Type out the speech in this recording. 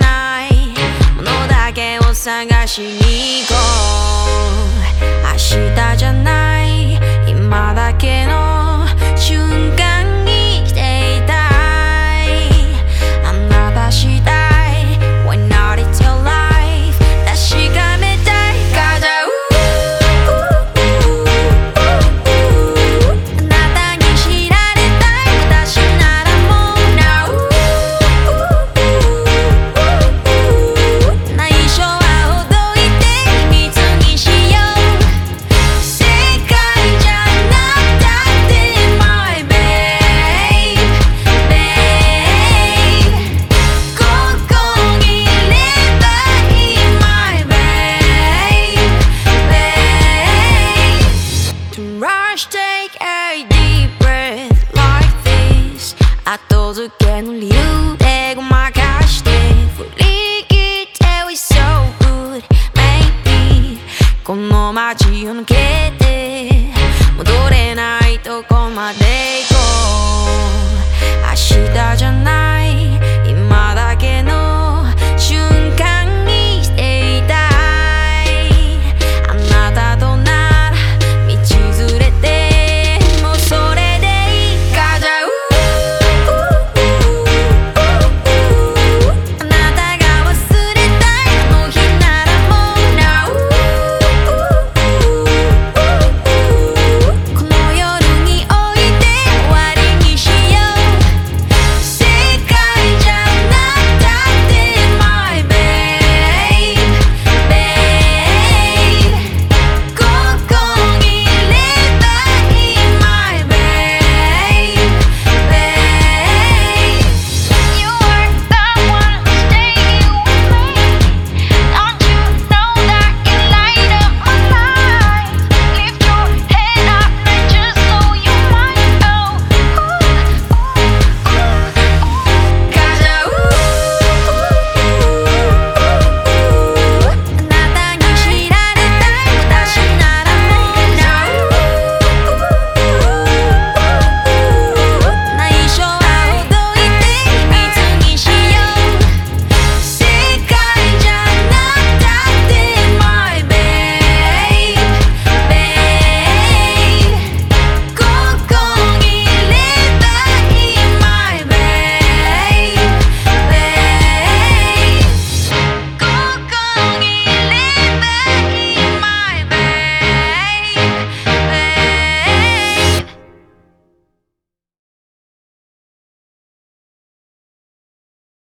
ない。ものだけを探しに行こう。明日じゃない。rush, take a deep breath like this. 後付けの理由でごまかして振り切って We so good, maybe この街を抜けて戻れないとこまで行く